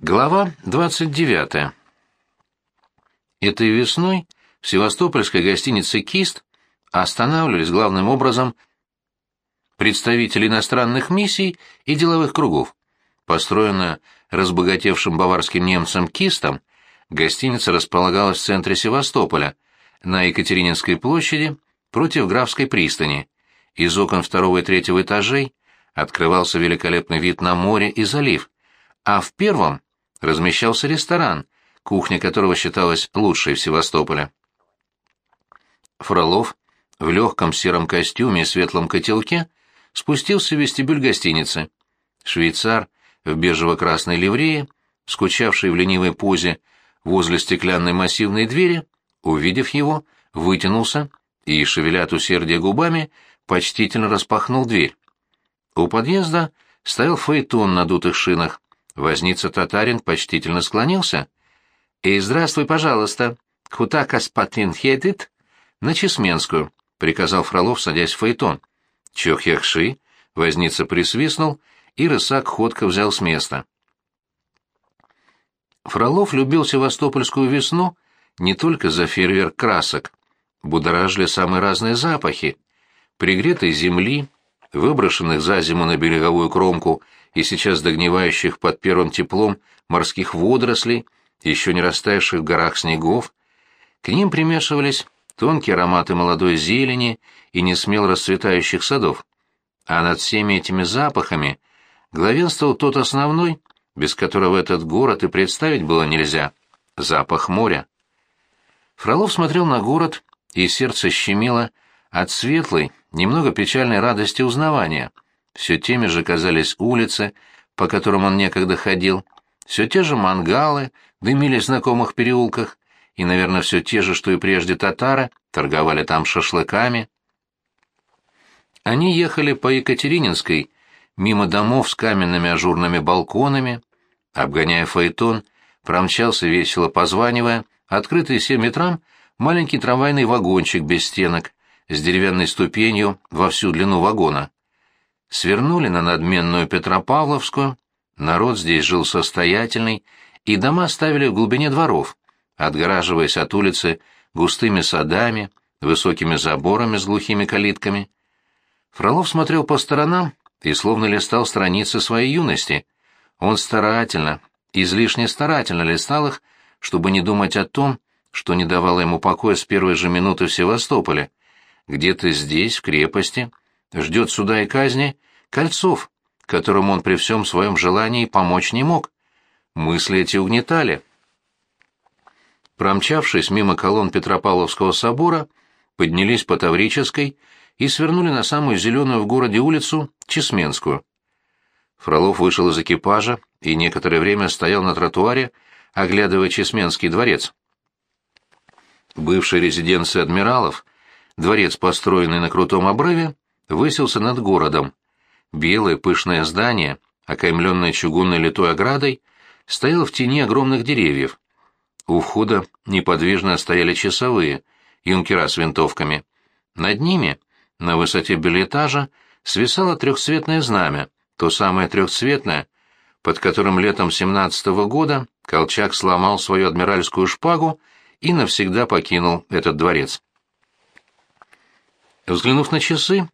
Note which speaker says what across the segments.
Speaker 1: Глава 29. Этой весной в севастопольской гостинице «Кист» останавливались главным образом представители иностранных миссий и деловых кругов. Построенная разбогатевшим баварским немцем Кистом, гостиница располагалась в центре Севастополя, на Екатерининской площади, против Графской пристани. Из окон второго и третьего этажей открывался великолепный вид на море и залив, а в первом размещался ресторан, кухня которого считалась лучшей в Севастополе. Фролов в легком сером костюме и светлом котелке спустился в вестибюль гостиницы. Швейцар в бежево-красной ливрее, скучавший в ленивой позе возле стеклянной массивной двери, увидев его, вытянулся и, шевеля от усердия губами, почтительно распахнул дверь. У подъезда стоял фаэтон на дутых шинах, Возница татарин почтительно склонился. «И здравствуй, пожалуйста. Куда Каспатлин едет?» «На Чесменскую», — приказал Фролов, садясь в фаэтон. «Чох яхши?» — возница присвистнул, и рысак ходко взял с места. Фролов любил севастопольскую весну не только за фейерверк красок. Будоражили самые разные запахи. Пригретой земли, выброшенных за зиму на береговую кромку и сейчас догнивающих под первым теплом морских водорослей, еще не растаявших в горах снегов, к ним примешивались тонкие ароматы молодой зелени и несмело расцветающих садов. А над всеми этими запахами главенствовал тот основной, без которого этот город и представить было нельзя — запах моря. Фролов смотрел на город, и сердце щемило от светлой, немного печальной радости узнавания — все теми же казались улицы, по которым он некогда ходил, все те же мангалы дымили в знакомых переулках, и, наверное, все те же, что и прежде татары, торговали там шашлыками. Они ехали по Екатерининской, мимо домов с каменными ажурными балконами, обгоняя фаэтон, промчался весело позванивая, открытый семь метрам, маленький трамвайный вагончик без стенок, с деревянной ступенью во всю длину вагона свернули на надменную Петропавловскую, народ здесь жил состоятельный, и дома ставили в глубине дворов, отгораживаясь от улицы густыми садами, высокими заборами с глухими калитками. Фролов смотрел по сторонам и словно листал страницы своей юности. Он старательно, излишне старательно листал их, чтобы не думать о том, что не давало ему покоя с первой же минуты в Севастополе. Где-то здесь, в крепости, ждет суда и казни Кольцов, которому он при всем своем желании помочь не мог. Мысли эти угнетали. Промчавшись мимо колонн Петропавловского собора, поднялись по Таврической и свернули на самую зеленую в городе улицу Чесменскую. Фролов вышел из экипажа и некоторое время стоял на тротуаре, оглядывая Чесменский дворец. Бывшая резиденция адмиралов, дворец, построенный на крутом обрыве, высился над городом. Белое пышное здание, окаймленное чугунной литой оградой, стояло в тени огромных деревьев. У входа неподвижно стояли часовые, юнкера с винтовками. Над ними, на высоте билетажа, свисало трехцветное знамя, то самое трехцветное, под которым летом семнадцатого года Колчак сломал свою адмиральскую шпагу и навсегда покинул этот дворец. Взглянув на часы,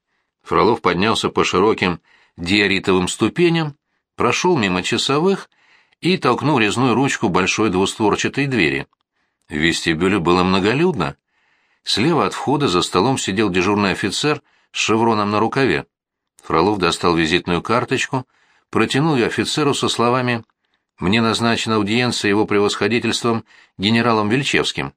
Speaker 1: Фролов поднялся по широким диоритовым ступеням, прошел мимо часовых и толкнул резную ручку большой двустворчатой двери. В вестибюле было многолюдно. Слева от входа за столом сидел дежурный офицер с шевроном на рукаве. Фролов достал визитную карточку, протянул ее офицеру со словами «Мне назначена аудиенция его превосходительством генералом Вельчевским».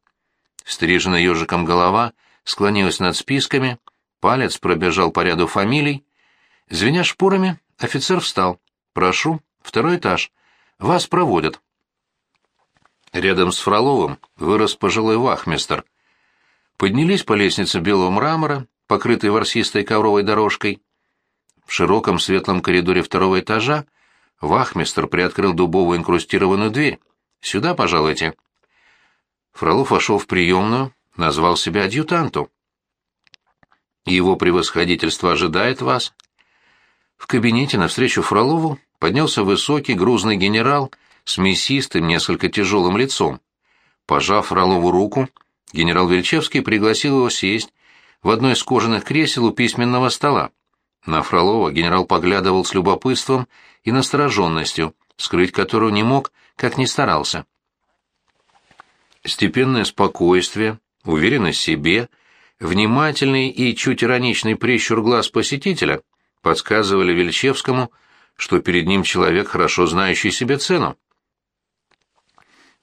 Speaker 1: Стриженная ежиком голова склонилась над списками — Палец пробежал по ряду фамилий. Звеня шпорами, офицер встал. «Прошу, второй этаж. Вас проводят». Рядом с Фроловым вырос пожилой вахмистр. Поднялись по лестнице белого мрамора, покрытой ворсистой ковровой дорожкой. В широком светлом коридоре второго этажа вахмистр приоткрыл дубовую инкрустированную дверь. «Сюда, пожалуйте». Фролов вошел в приемную, назвал себя адъютанту. Его превосходительство ожидает вас. В кабинете навстречу Фролову поднялся высокий грузный генерал с мясистым, несколько тяжелым лицом. Пожав Фролову руку, генерал Вельчевский пригласил его сесть в одно из кожаных кресел у письменного стола. На Фролова генерал поглядывал с любопытством и настороженностью, скрыть которую не мог, как ни старался. Степенное спокойствие, уверенность в себе, внимательный и чуть ироничный прищур глаз посетителя подсказывали Вельчевскому, что перед ним человек, хорошо знающий себе цену.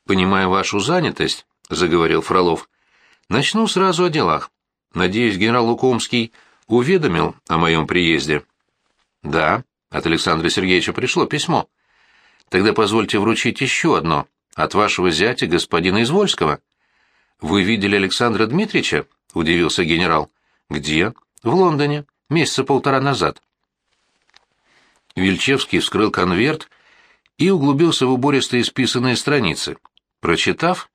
Speaker 1: «Понимая вашу занятость», — заговорил Фролов, — «начну сразу о делах. Надеюсь, генерал Лукомский уведомил о моем приезде?» «Да», — от Александра Сергеевича пришло письмо. «Тогда позвольте вручить еще одно, от вашего зятя, господина Извольского». «Вы видели Александра Дмитриевича?» — удивился генерал. «Где?» «В Лондоне, месяца полтора назад». Вильчевский вскрыл конверт и углубился в убористые списанные страницы. Прочитав,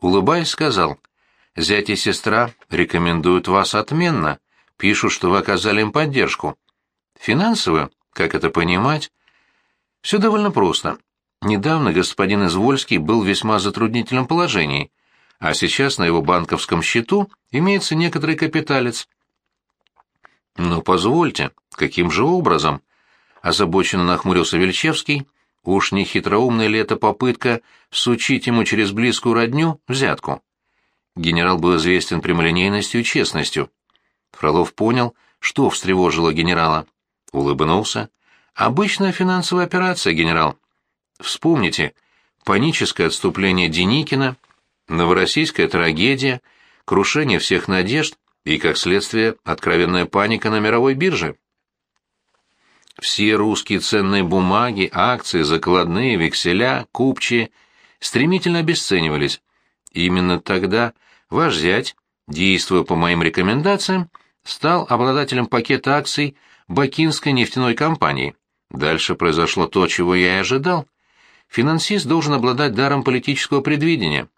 Speaker 1: улыбаясь, сказал, «Зять и сестра рекомендуют вас отменно, пишут, что вы оказали им поддержку. Финансовую, как это понимать? Все довольно просто. Недавно господин Извольский был в весьма затруднительном положении, а сейчас на его банковском счету имеется некоторый капиталец. «Ну, позвольте, каким же образом?» — озабоченно нахмурился Вельчевский, Уж не хитроумная ли это попытка сучить ему через близкую родню взятку? Генерал был известен прямолинейностью и честностью. Фролов понял, что встревожило генерала. Улыбнулся. «Обычная финансовая операция, генерал. Вспомните, паническое отступление Деникина, новороссийская трагедия, крушение всех надежд и, как следствие, откровенная паника на мировой бирже. Все русские ценные бумаги, акции, закладные, векселя, купчие стремительно обесценивались. именно тогда ваш зять, действуя по моим рекомендациям, стал обладателем пакета акций Бакинской нефтяной компании. Дальше произошло то, чего я и ожидал. Финансист должен обладать даром политического предвидения.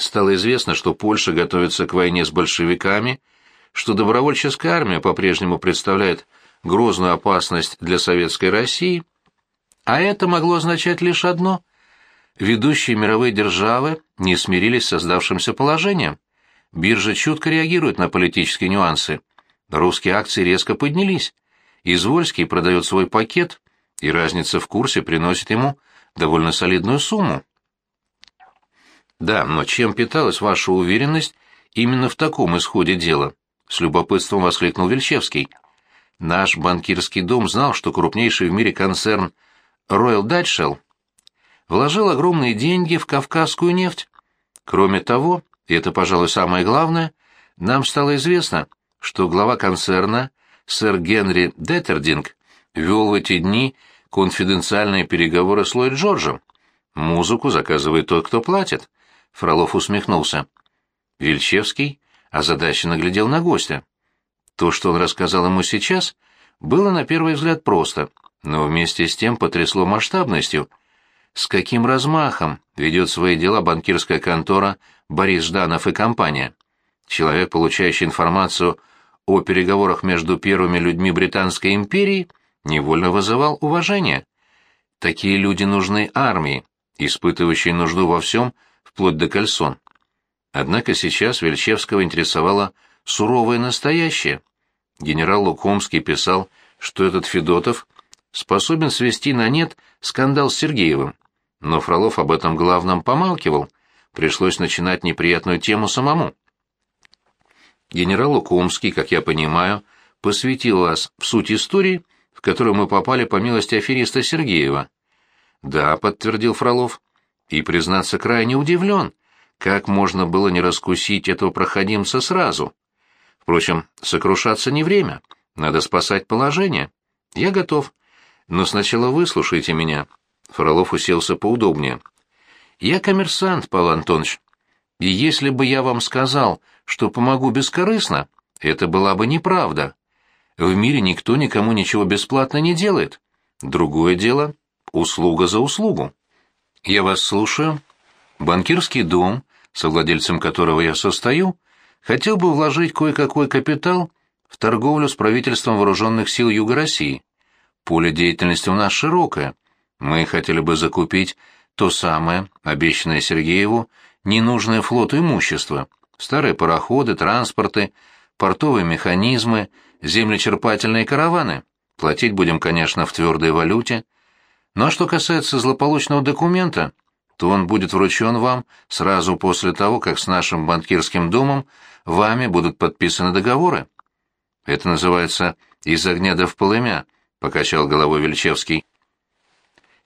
Speaker 1: Стало известно, что Польша готовится к войне с большевиками, что добровольческая армия по-прежнему представляет грозную опасность для советской России, а это могло означать лишь одно – ведущие мировые державы не смирились с создавшимся положением. Биржа чутко реагирует на политические нюансы. Русские акции резко поднялись. Извольский продает свой пакет, и разница в курсе приносит ему довольно солидную сумму. Да, но чем питалась ваша уверенность именно в таком исходе дела? С любопытством воскликнул Вельчевский. Наш банкирский дом знал, что крупнейший в мире концерн Royal Dutch Shell вложил огромные деньги в кавказскую нефть. Кроме того, и это, пожалуй, самое главное, нам стало известно, что глава концерна, сэр Генри Деттердинг, вел в эти дни конфиденциальные переговоры с Ллойд Джорджем. Музыку заказывает тот, кто платит. Фролов усмехнулся. Вильчевский озадаченно глядел на гостя. То, что он рассказал ему сейчас, было на первый взгляд просто, но вместе с тем потрясло масштабностью. С каким размахом ведет свои дела банкирская контора Борис Жданов и компания? Человек, получающий информацию о переговорах между первыми людьми Британской империи, невольно вызывал уважение. Такие люди нужны армии, испытывающей нужду во всем, вплоть до кальсон. Однако сейчас Вельчевского интересовало суровое настоящее. Генерал Лукомский писал, что этот Федотов способен свести на нет скандал с Сергеевым. Но Фролов об этом главном помалкивал, пришлось начинать неприятную тему самому. Генерал Лукомский, как я понимаю, посвятил вас в суть истории, в которую мы попали по милости афериста Сергеева. Да, подтвердил Фролов, и, признаться, крайне удивлен, как можно было не раскусить этого проходимца сразу. Впрочем, сокрушаться не время. Надо спасать положение. Я готов. Но сначала выслушайте меня. Фролов уселся поудобнее. Я коммерсант, Павел Антонович. И если бы я вам сказал, что помогу бескорыстно, это была бы неправда. В мире никто никому ничего бесплатно не делает. Другое дело — услуга за услугу. Я вас слушаю. Банкирский дом, совладельцем которого я состою, — хотел бы вложить кое-какой капитал в торговлю с правительством вооруженных сил Юга России. Поле деятельности у нас широкое. Мы хотели бы закупить то самое, обещанное Сергееву, ненужное флоту имущество, старые пароходы, транспорты, портовые механизмы, землечерпательные караваны. Платить будем, конечно, в твердой валюте. Ну, а что касается злополучного документа, то он будет вручен вам сразу после того, как с нашим банкирским домом вами будут подписаны договоры. Это называется «из огня до в полымя», — покачал головой Вельчевский.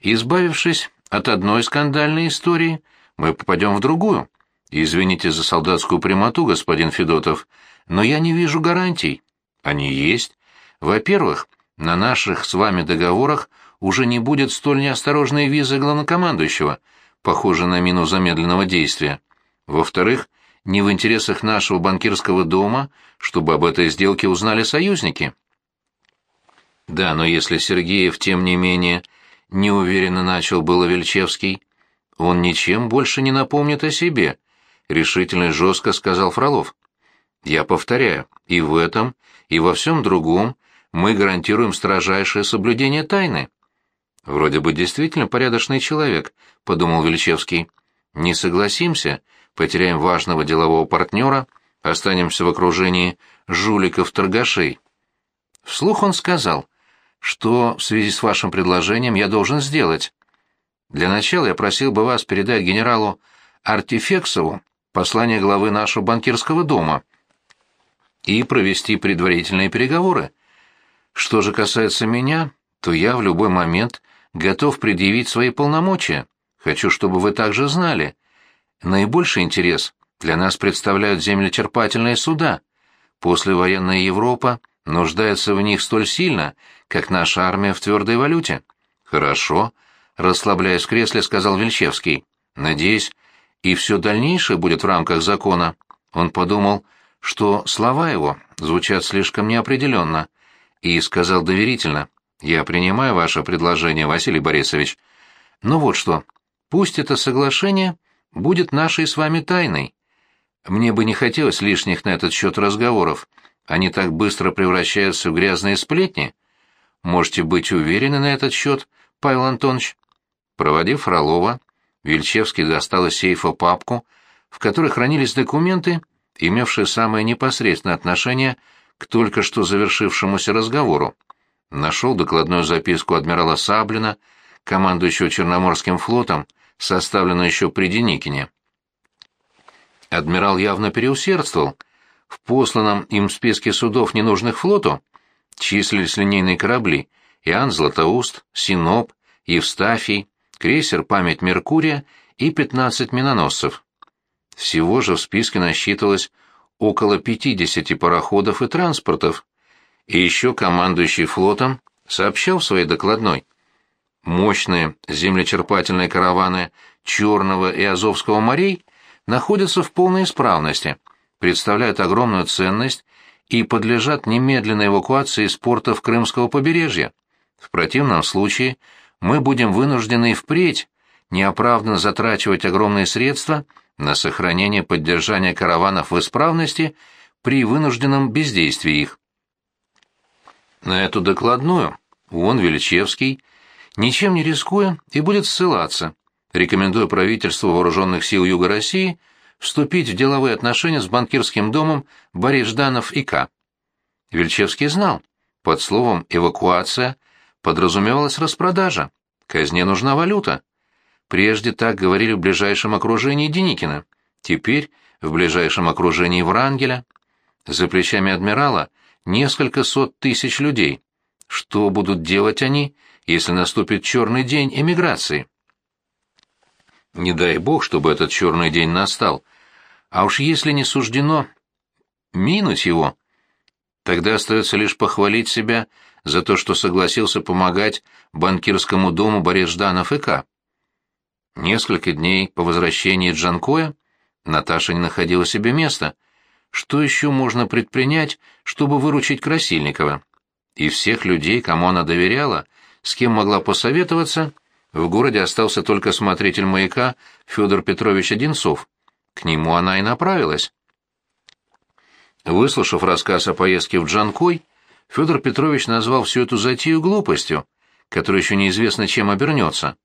Speaker 1: Избавившись от одной скандальной истории, мы попадем в другую. Извините за солдатскую прямоту, господин Федотов, но я не вижу гарантий. Они есть. Во-первых, на наших с вами договорах уже не будет столь неосторожной визы главнокомандующего, похожей на мину замедленного действия. Во-вторых, не в интересах нашего банкирского дома, чтобы об этой сделке узнали союзники. Да, но если Сергеев, тем не менее, неуверенно начал было Вельчевский, он ничем больше не напомнит о себе, решительно и жестко сказал Фролов. Я повторяю, и в этом, и во всем другом мы гарантируем строжайшее соблюдение тайны. Вроде бы действительно порядочный человек, подумал Вельчевский. Не согласимся, потеряем важного делового партнера, останемся в окружении жуликов-торгашей. Вслух он сказал, что в связи с вашим предложением я должен сделать. Для начала я просил бы вас передать генералу Артефексову послание главы нашего банкирского дома и провести предварительные переговоры. Что же касается меня, то я в любой момент готов предъявить свои полномочия. Хочу, чтобы вы также знали. Наибольший интерес для нас представляют землечерпательные суда. Послевоенная Европа нуждается в них столь сильно, как наша армия в твердой валюте. Хорошо, расслабляясь в кресле, сказал Вельчевский. Надеюсь, и все дальнейшее будет в рамках закона. Он подумал, что слова его звучат слишком неопределенно, и сказал доверительно. «Я принимаю ваше предложение, Василий Борисович. Но вот что, пусть это соглашение будет нашей с вами тайной. Мне бы не хотелось лишних на этот счет разговоров. Они так быстро превращаются в грязные сплетни. Можете быть уверены на этот счет, Павел Антонович. Проводив Фролова, Вильчевский достал из сейфа папку, в которой хранились документы, имевшие самое непосредственное отношение к только что завершившемуся разговору. Нашел докладную записку адмирала Саблина, командующего Черноморским флотом, составленную еще при Деникине. Адмирал явно переусердствовал. В посланном им списке судов, ненужных флоту, числились линейные корабли Иоанн Златоуст, Синоп, Евстафий, крейсер «Память Меркурия» и 15 миноносцев. Всего же в списке насчитывалось около 50 пароходов и транспортов. И еще командующий флотом сообщал в своей докладной. Мощные землечерпательные караваны Черного и Азовского морей находятся в полной исправности, представляют огромную ценность и подлежат немедленной эвакуации из портов Крымского побережья. В противном случае мы будем вынуждены впредь неоправданно затрачивать огромные средства на сохранение и поддержание караванов в исправности при вынужденном бездействии их. На эту докладную он, Величевский, ничем не рискуя и будет ссылаться, рекомендуя правительству вооруженных сил Юга России вступить в деловые отношения с банкирским домом Борис Жданов и К. Вельчевский знал, под словом «эвакуация» подразумевалась распродажа, казне нужна валюта. Прежде так говорили в ближайшем окружении Деникина, теперь в ближайшем окружении Врангеля. За плечами адмирала несколько сот тысяч людей. Что будут делать они, если наступит черный день эмиграции? Не дай бог, чтобы этот черный день настал. А уж если не суждено минуть его, тогда остается лишь похвалить себя за то, что согласился помогать банкирскому дому Борис Жданов и К. Несколько дней по возвращении Джанкоя Наташа не находила себе места. Что еще можно предпринять, чтобы выручить Красильникова? И всех людей, кому она доверяла, с кем могла посоветоваться, в городе остался только смотритель маяка Федор Петрович Одинцов. К нему она и направилась. Выслушав рассказ о поездке в Джанкой, Федор Петрович назвал всю эту затею глупостью, который еще неизвестно чем обернется.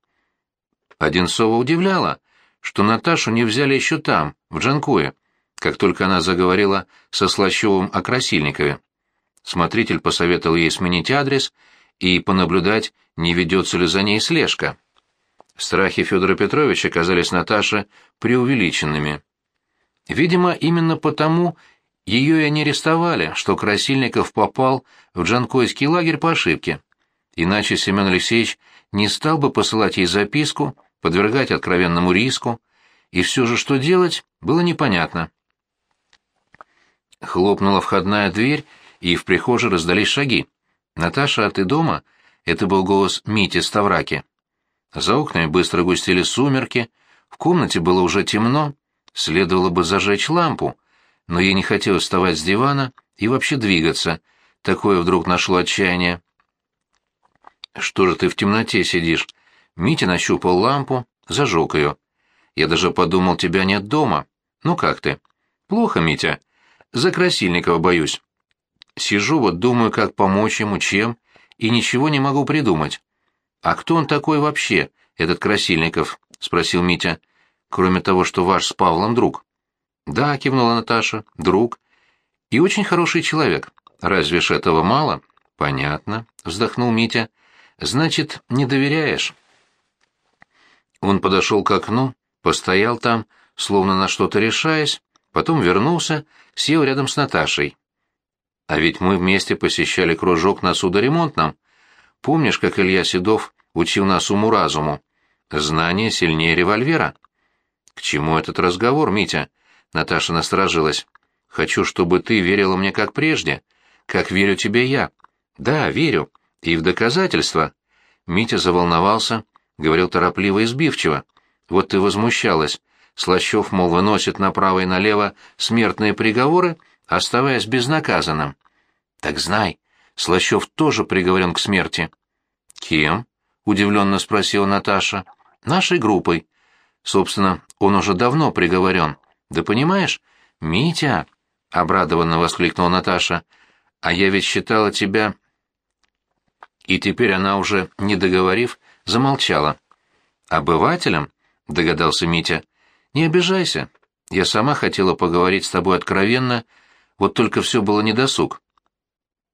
Speaker 1: Одинцова удивляла, что Наташу не взяли еще там, в Джанкое, как только она заговорила со Слащевым о Красильникове. Смотритель посоветовал ей сменить адрес и понаблюдать, не ведется ли за ней слежка. Страхи Федора Петровича казались Наташе преувеличенными. Видимо, именно потому ее и не арестовали, что Красильников попал в Джанкойский лагерь по ошибке. Иначе Семен Алексеевич не стал бы посылать ей записку, подвергать откровенному риску, и все же что делать, было непонятно. Хлопнула входная дверь, и в прихожей раздались шаги. «Наташа, а ты дома?» — это был голос Мити Ставраки. За окнами быстро густели сумерки, в комнате было уже темно, следовало бы зажечь лампу, но ей не хотелось вставать с дивана и вообще двигаться, такое вдруг нашло отчаяние. «Что же ты в темноте сидишь?» Митя нащупал лампу, зажег ее. «Я даже подумал, тебя нет дома. Ну как ты?» «Плохо, Митя. За Красильникова боюсь. Сижу вот, думаю, как помочь ему, чем, и ничего не могу придумать. «А кто он такой вообще, этот Красильников?» — спросил Митя. «Кроме того, что ваш с Павлом друг». «Да», — кивнула Наташа, — «друг. И очень хороший человек. Разве ж этого мало?» «Понятно», — вздохнул Митя. «Значит, не доверяешь?» Он подошел к окну, постоял там, словно на что-то решаясь, потом вернулся, сел рядом с Наташей. «А ведь мы вместе посещали кружок на судоремонтном», Помнишь, как Илья Седов учил нас уму-разуму? Знание сильнее револьвера. К чему этот разговор, Митя? Наташа насторожилась. Хочу, чтобы ты верила мне как прежде, как верю тебе я. Да, верю. И в доказательство. Митя заволновался, говорил торопливо и сбивчиво. Вот ты возмущалась. Слащев, мол, выносит направо и налево смертные приговоры, оставаясь безнаказанным. Так знай, Слащев тоже приговорен к смерти. «Кем?» — удивленно спросила Наташа. «Нашей группой. Собственно, он уже давно приговорен. Да понимаешь, Митя!» — обрадованно воскликнула Наташа. «А я ведь считала тебя...» И теперь она уже, не договорив, замолчала. «Обывателем?» — догадался Митя. «Не обижайся. Я сама хотела поговорить с тобой откровенно, вот только все было недосуг.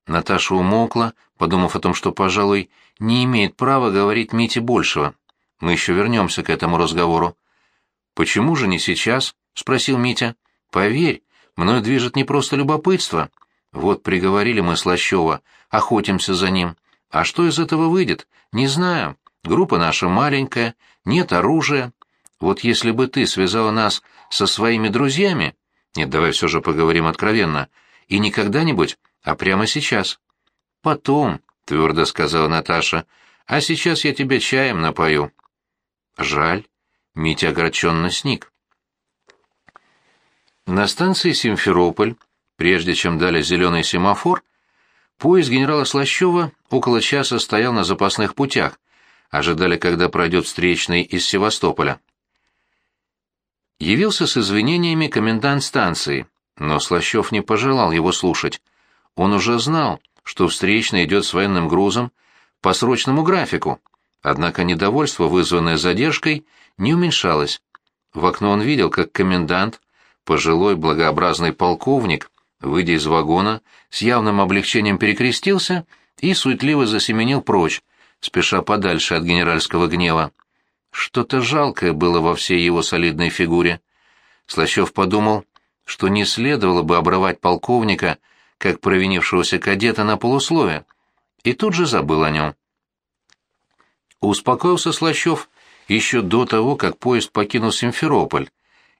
Speaker 1: Наташа умолкла, подумав о том, что, пожалуй, не имеет права говорить Мите большего. Мы еще вернемся к этому разговору. «Почему же не сейчас?» — спросил Митя. «Поверь, мною движет не просто любопытство. Вот приговорили мы Слащева, охотимся за ним. А что из этого выйдет? Не знаю. Группа наша маленькая, нет оружия. Вот если бы ты связала нас со своими друзьями... Нет, давай все же поговорим откровенно. И не когда-нибудь, а прямо сейчас. Потом, — твердо сказала Наташа, — а сейчас я тебе чаем напою. Жаль. Митя огорченно сник. На станции Симферополь, прежде чем дали зеленый семафор, поезд генерала Слащева около часа стоял на запасных путях, ожидали, когда пройдет встречный из Севастополя. Явился с извинениями комендант станции, но Слащев не пожелал его слушать. Он уже знал, что встречный идет с военным грузом по срочному графику, однако недовольство, вызванное задержкой, не уменьшалось. В окно он видел, как комендант, пожилой благообразный полковник, выйдя из вагона, с явным облегчением перекрестился и суетливо засеменил прочь, спеша подальше от генеральского гнева. Что-то жалкое было во всей его солидной фигуре. Слащев подумал, что не следовало бы обрывать полковника, как провинившегося кадета на полусловие, и тут же забыл о нем. Успокоился Слащев еще до того, как поезд покинул Симферополь,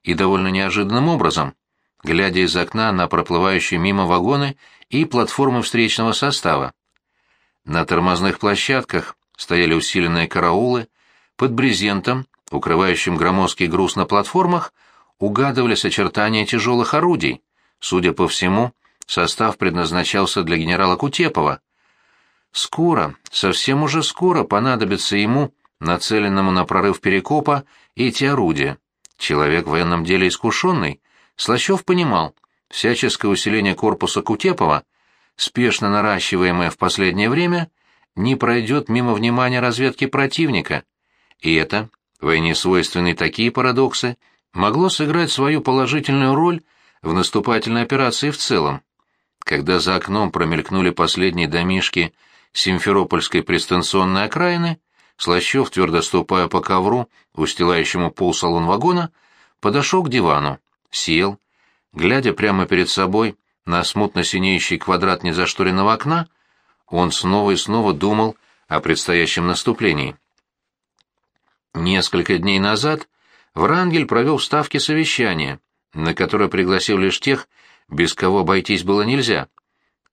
Speaker 1: и довольно неожиданным образом, глядя из окна на проплывающие мимо вагоны и платформы встречного состава. На тормозных площадках стояли усиленные караулы, под брезентом, укрывающим громоздкий груз на платформах, угадывались очертания тяжелых орудий. Судя по всему, Состав предназначался для генерала Кутепова. Скоро, совсем уже скоро понадобится ему, нацеленному на прорыв Перекопа, эти орудия. Человек в военном деле искушенный, Слащев понимал, всяческое усиление корпуса Кутепова, спешно наращиваемое в последнее время, не пройдет мимо внимания разведки противника. И это, войне свойственны такие парадоксы, могло сыграть свою положительную роль в наступательной операции в целом. Когда за окном промелькнули последние домишки Симферопольской пристанционной окраины, Слащев, твердо ступая по ковру, устилающему пол салон вагона, подошел к дивану, сел, глядя прямо перед собой на смутно синеющий квадрат незашторенного окна, он снова и снова думал о предстоящем наступлении. Несколько дней назад Врангель провел в Ставке совещание, на которое пригласил лишь тех, без кого обойтись было нельзя.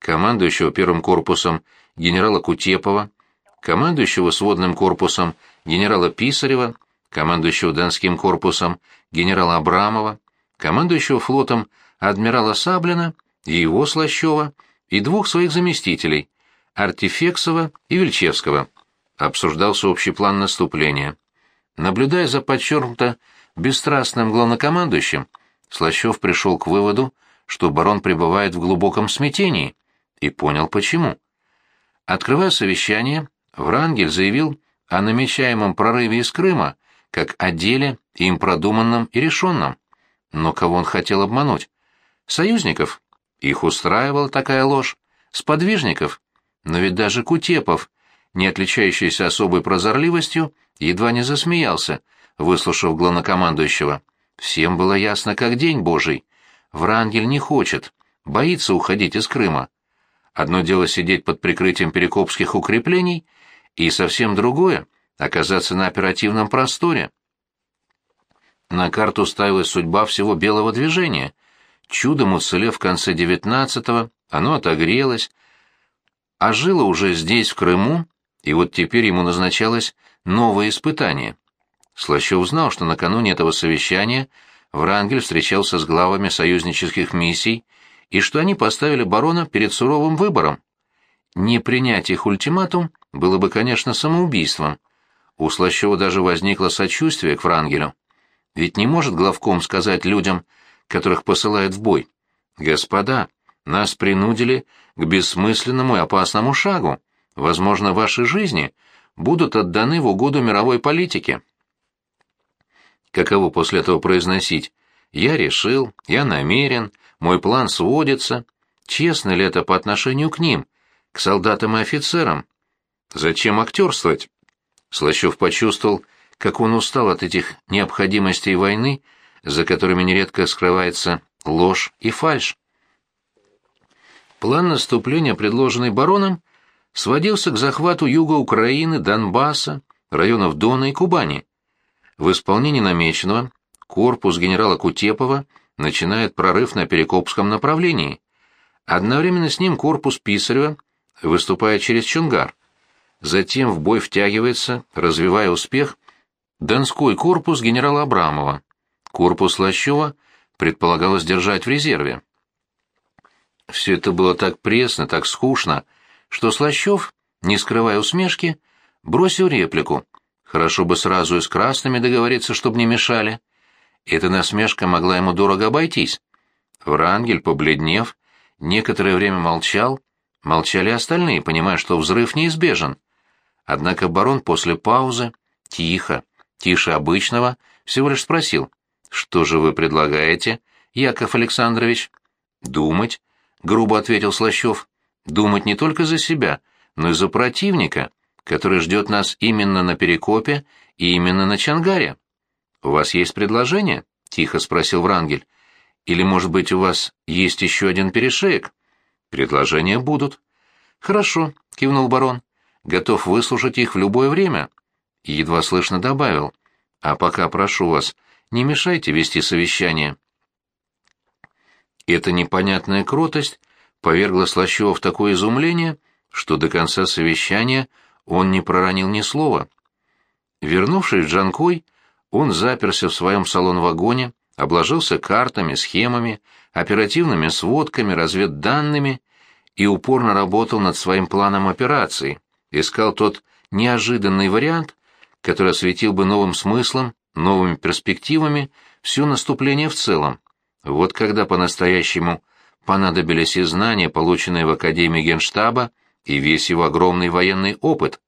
Speaker 1: Командующего первым корпусом генерала Кутепова, командующего сводным корпусом генерала Писарева, командующего Донским корпусом генерала Абрамова, командующего флотом адмирала Саблина и его Слащева и двух своих заместителей Артефексова и Вельчевского. Обсуждался общий план наступления. Наблюдая за подчеркнуто бесстрастным главнокомандующим, Слащев пришел к выводу, что барон пребывает в глубоком смятении, и понял почему. Открывая совещание, Врангель заявил о намечаемом прорыве из Крыма, как о деле, им продуманном и решенном. Но кого он хотел обмануть? Союзников? Их устраивала такая ложь. Сподвижников? Но ведь даже Кутепов, не отличающийся особой прозорливостью, едва не засмеялся, выслушав главнокомандующего. Всем было ясно, как день божий. Врангель не хочет, боится уходить из Крыма. Одно дело сидеть под прикрытием перекопских укреплений, и совсем другое — оказаться на оперативном просторе. На карту ставилась судьба всего белого движения. Чудом уцелев в конце девятнадцатого, оно отогрелось, а жило уже здесь, в Крыму, и вот теперь ему назначалось новое испытание. Слащев знал, что накануне этого совещания Врангель встречался с главами союзнических миссий и что они поставили барона перед суровым выбором. Не принять их ультиматум было бы, конечно, самоубийством. У Слащева даже возникло сочувствие к Врангелю. Ведь не может главком сказать людям, которых посылает в бой, «Господа, нас принудили к бессмысленному и опасному шагу. Возможно, ваши жизни будут отданы в угоду мировой политике». Каково после этого произносить? «Я решил, я намерен, мой план сводится. Честно ли это по отношению к ним, к солдатам и офицерам? Зачем актерствовать? Слащев почувствовал, как он устал от этих необходимостей войны, за которыми нередко скрывается ложь и фальшь. План наступления, предложенный бароном, сводился к захвату юга Украины, Донбасса, районов Дона и Кубани. В исполнении намеченного корпус генерала Кутепова – начинает прорыв на Перекопском направлении. Одновременно с ним корпус Писарева выступает через Чунгар. Затем в бой втягивается, развивая успех, Донской корпус генерала Абрамова. Корпус Лощева предполагалось держать в резерве. Все это было так пресно, так скучно, что Слащев, не скрывая усмешки, бросил реплику. Хорошо бы сразу и с красными договориться, чтобы не мешали. Эта насмешка могла ему дорого обойтись. Врангель, побледнев, некоторое время молчал, молчали остальные, понимая, что взрыв неизбежен. Однако барон после паузы, тихо, тише обычного, всего лишь спросил, «Что же вы предлагаете, Яков Александрович?» «Думать», — грубо ответил Слащев, «думать не только за себя, но и за противника, который ждет нас именно на Перекопе и именно на Чангаре». «У вас есть предложение?» — тихо спросил Врангель. «Или, может быть, у вас есть еще один перешеек?» «Предложения будут». «Хорошо», — кивнул барон. «Готов выслушать их в любое время». И едва слышно добавил. «А пока прошу вас, не мешайте вести совещание». Эта непонятная кротость повергла Слащева в такое изумление, что до конца совещания он не проронил ни слова. Вернувшись в Джанкой, он заперся в своем салон-вагоне, обложился картами, схемами, оперативными сводками, разведданными и упорно работал над своим планом операции, искал тот неожиданный вариант, который осветил бы новым смыслом, новыми перспективами все наступление в целом. Вот когда по-настоящему понадобились и знания, полученные в Академии Генштаба, и весь его огромный военный опыт.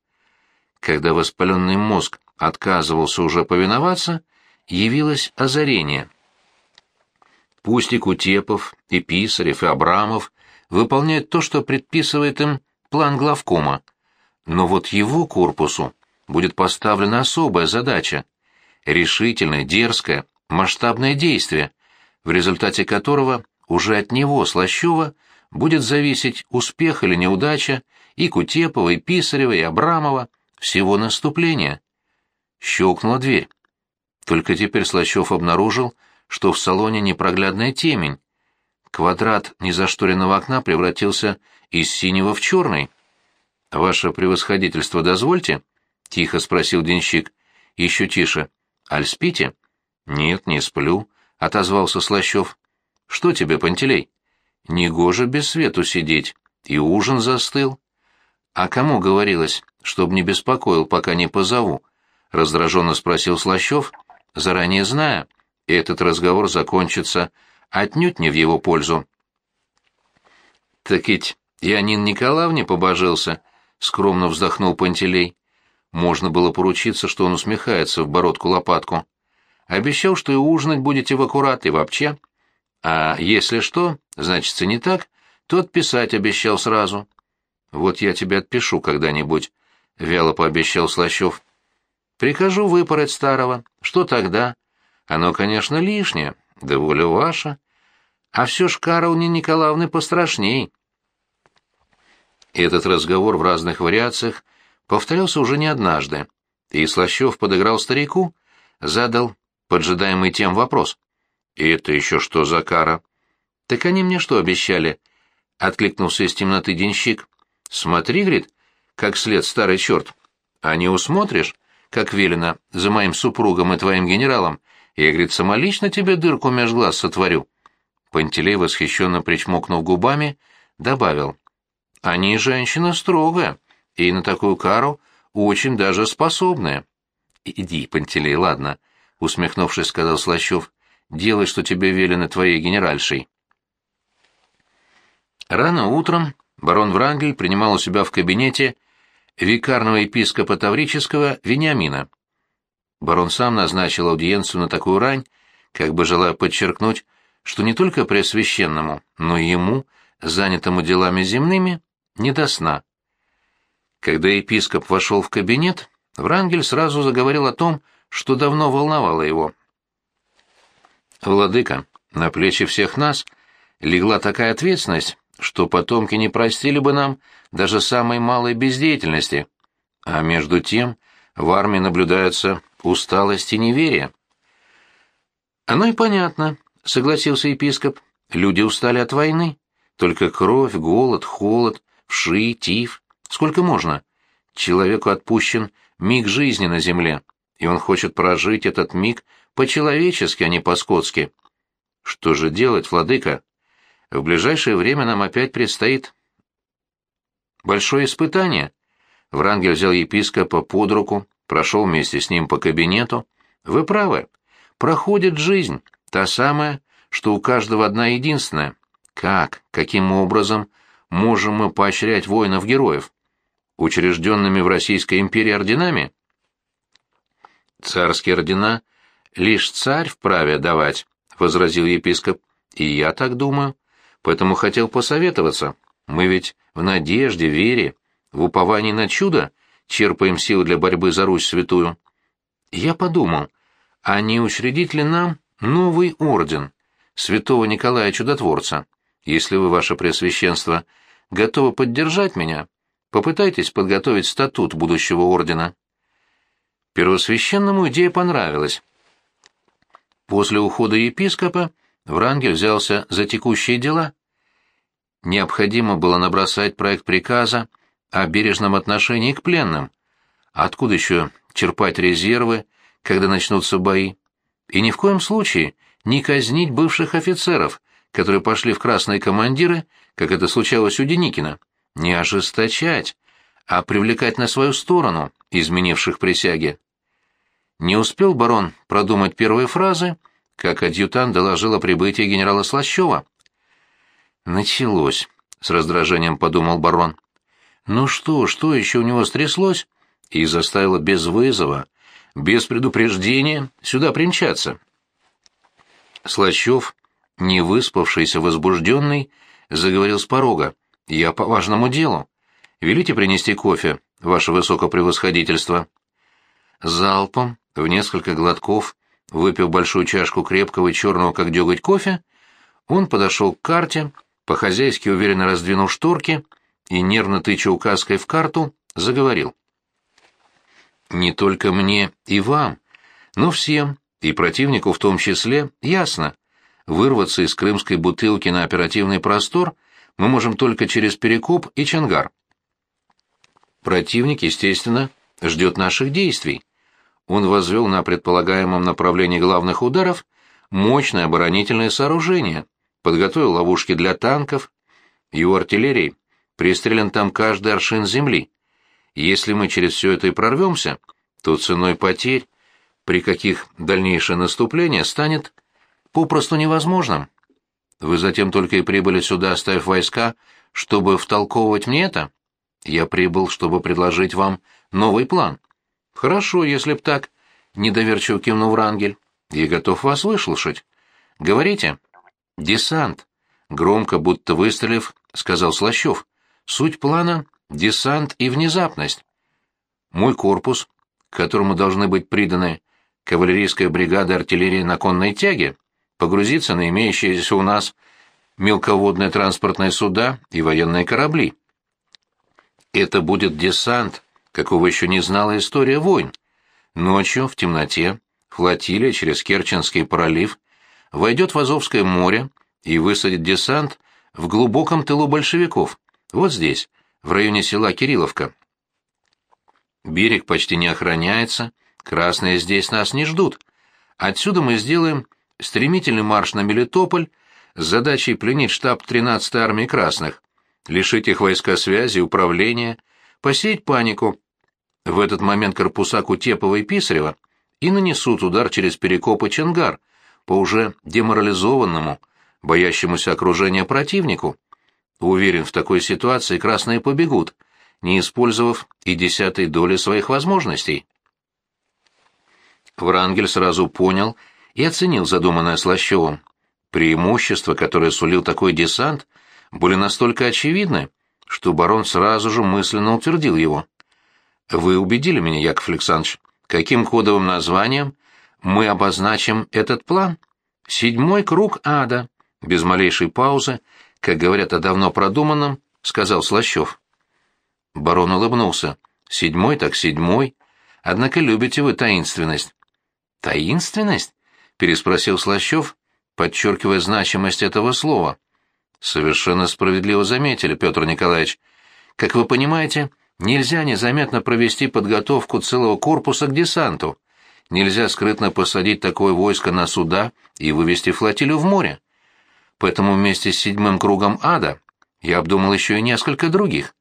Speaker 1: Когда воспаленный мозг отказывался уже повиноваться, явилось озарение. Пусть и Кутепов, и Писарев, и Абрамов выполняют то, что предписывает им план главкома, но вот его корпусу будет поставлена особая задача — решительное, дерзкое, масштабное действие, в результате которого уже от него, Слащева, будет зависеть успех или неудача и Кутепова, и Писарева, и Абрамова, всего наступления. Щелкнула дверь. Только теперь Слащев обнаружил, что в салоне непроглядная темень. Квадрат незашторенного окна превратился из синего в черный. «Ваше превосходительство дозвольте?» — тихо спросил денщик. Еще тише. «Аль спите?» «Нет, не сплю», — отозвался Слащев. «Что тебе, Пантелей?» «Негоже без свету сидеть. И ужин застыл». «А кому говорилось, чтоб не беспокоил, пока не позову?» — раздраженно спросил Слащев, заранее зная, этот разговор закончится отнюдь не в его пользу. «Так ведь я Нин Николаевне побожился», — скромно вздохнул Пантелей. Можно было поручиться, что он усмехается в бородку-лопатку. Обещал, что и ужинать будете в аккурат и вообще. А если что, значит, не так, то отписать обещал сразу. Вот я тебе отпишу когда-нибудь, — вяло пообещал Слащев. Прикажу выпороть старого. Что тогда? Оно, конечно, лишнее, да воля ваша. А все ж кара у Николаевны пострашней. Этот разговор в разных вариациях повторялся уже не однажды, и Слащев подыграл старику, задал поджидаемый тем вопрос. «И это еще что за кара?» «Так они мне что обещали?» — откликнулся из темноты денщик. «Смотри, — говорит, — как след старый черт. А не усмотришь, как велено, за моим супругом и твоим генералом, я, говорит, самолично тебе дырку меж глаз сотворю». Пантелей, восхищенно причмокнув губами, добавил. «Они женщина строгая, и на такую кару очень даже способная». «Иди, Пантелей, ладно», — усмехнувшись, сказал Слащев. «Делай, что тебе велено твоей генеральшей». Рано утром барон Врангель принимал у себя в кабинете викарного епископа Таврического Вениамина. Барон сам назначил аудиенцию на такую рань, как бы желая подчеркнуть, что не только Преосвященному, но и ему, занятому делами земными, не до сна. Когда епископ вошел в кабинет, Врангель сразу заговорил о том, что давно волновало его. «Владыка, на плечи всех нас легла такая ответственность, что потомки не простили бы нам даже самой малой бездеятельности. А между тем в армии наблюдается усталость и неверие. «Оно и понятно», — согласился епископ. «Люди устали от войны. Только кровь, голод, холод, вши, тиф. Сколько можно? Человеку отпущен миг жизни на земле, и он хочет прожить этот миг по-человечески, а не по-скотски. Что же делать, владыка? В ближайшее время нам опять предстоит большое испытание. Врангель взял епископа под руку, прошел вместе с ним по кабинету. Вы правы. Проходит жизнь, та самая, что у каждого одна единственная. Как, каким образом можем мы поощрять воинов-героев? Учрежденными в Российской империи орденами? Царские ордена лишь царь вправе давать, — возразил епископ. И я так думаю поэтому хотел посоветоваться. Мы ведь в надежде, вере, в уповании на чудо черпаем силы для борьбы за Русь святую. Я подумал, а не учредить ли нам новый орден святого Николая Чудотворца? Если вы, ваше Преосвященство, готовы поддержать меня, попытайтесь подготовить статут будущего ордена. Первосвященному идея понравилась. После ухода епископа Врангель взялся за текущие дела. Необходимо было набросать проект приказа о бережном отношении к пленным. Откуда еще черпать резервы, когда начнутся бои? И ни в коем случае не казнить бывших офицеров, которые пошли в красные командиры, как это случалось у Деникина. Не ожесточать, а привлекать на свою сторону изменивших присяги. Не успел барон продумать первые фразы, как адъютант доложил о прибытии генерала Слащева. «Началось», — с раздражением подумал барон. Ну что, что еще у него стряслось? И заставило без вызова, без предупреждения сюда примчаться. Слащев, не выспавшийся, возбужденный, заговорил с порога. «Я по важному делу. Велите принести кофе, ваше высокопревосходительство». Залпом, в несколько глотков, выпив большую чашку крепкого черного, как деготь кофе, он подошел к карте, по-хозяйски уверенно раздвинув шторки и, нервно тыча указкой в карту, заговорил. «Не только мне и вам, но всем, и противнику в том числе, ясно. Вырваться из крымской бутылки на оперативный простор мы можем только через Перекоп и Чангар. Противник, естественно, ждет наших действий. Он возвел на предполагаемом направлении главных ударов мощное оборонительное сооружение, подготовил ловушки для танков. Его артиллерии пристрелен там каждый аршин земли. Если мы через все это и прорвемся, то ценой потерь, при каких дальнейшее наступление станет попросту невозможным. Вы затем только и прибыли сюда, оставив войска, чтобы втолковывать мне это? Я прибыл, чтобы предложить вам новый план. Хорошо, если б так, — недоверчиво кивнул Врангель. Я готов вас выслушать. Говорите. Десант. Громко, будто выстрелив, сказал Слащев. Суть плана — десант и внезапность. Мой корпус, которому должны быть приданы кавалерийская бригада артиллерии на конной тяге, погрузиться на имеющиеся у нас мелководные транспортные суда и военные корабли. Это будет десант, какого еще не знала история войн. Ночью, в темноте, флотилия через Керченский пролив войдет в Азовское море и высадит десант в глубоком тылу большевиков, вот здесь, в районе села Кирилловка. Берег почти не охраняется, красные здесь нас не ждут. Отсюда мы сделаем стремительный марш на Мелитополь с задачей пленить штаб 13-й армии красных, лишить их войска связи, управления, посеять панику. В этот момент корпуса Кутепова и Писарева и нанесут удар через Перекоп и по уже деморализованному, боящемуся окружения противнику. Уверен, в такой ситуации красные побегут, не использовав и десятой доли своих возможностей. Врангель сразу понял и оценил задуманное Слащевым. Преимущества, которые сулил такой десант, были настолько очевидны, что барон сразу же мысленно утвердил его. «Вы убедили меня, Яков Александрович. Каким кодовым названием мы обозначим этот план? Седьмой круг ада», без малейшей паузы, как говорят о давно продуманном, сказал Слащев. Барон улыбнулся. «Седьмой так седьмой. Однако любите вы таинственность». «Таинственность?» — переспросил Слащев, подчеркивая значимость этого слова. «Совершенно справедливо заметили, Петр Николаевич. Как вы понимаете, нельзя незаметно провести подготовку целого корпуса к десанту. Нельзя скрытно посадить такое войско на суда и вывести флотилию в море. Поэтому вместе с седьмым кругом ада я обдумал еще и несколько других.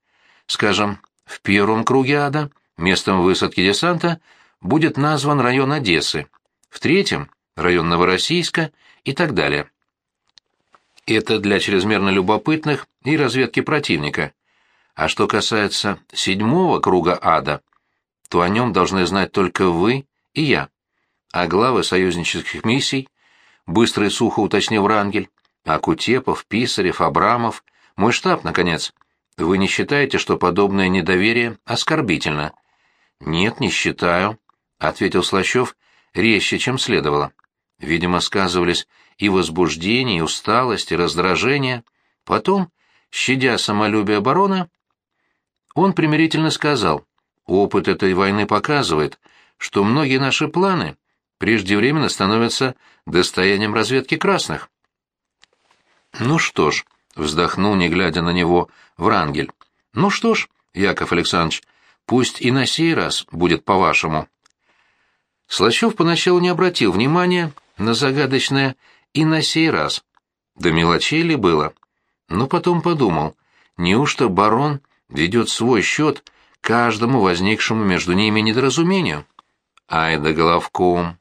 Speaker 1: Скажем, в первом круге ада местом высадки десанта будет назван район Одессы, в третьем — район Новороссийска и так далее. Это для чрезмерно любопытных и разведки противника. А что касается седьмого круга ада, то о нем должны знать только вы и я. А главы союзнических миссий, быстро и сухо уточнил Рангель, а Кутепов, Писарев, Абрамов, мой штаб, наконец. Вы не считаете, что подобное недоверие оскорбительно? Нет, не считаю, ответил Слащев резче, чем следовало. Видимо, сказывались и возбуждение, и усталость, и раздражение. Потом, щадя самолюбие барона, он примирительно сказал, «Опыт этой войны показывает, что многие наши планы преждевременно становятся достоянием разведки красных». «Ну что ж», — вздохнул, не глядя на него, Врангель, «ну что ж, Яков Александрович, пусть и на сей раз будет по-вашему». Слащев поначалу не обратил внимания на загадочное «и на сей раз». Да мелочей ли было? Но потом подумал, неужто барон ведет свой счет каждому возникшему между ними недоразумению? Ай да головком!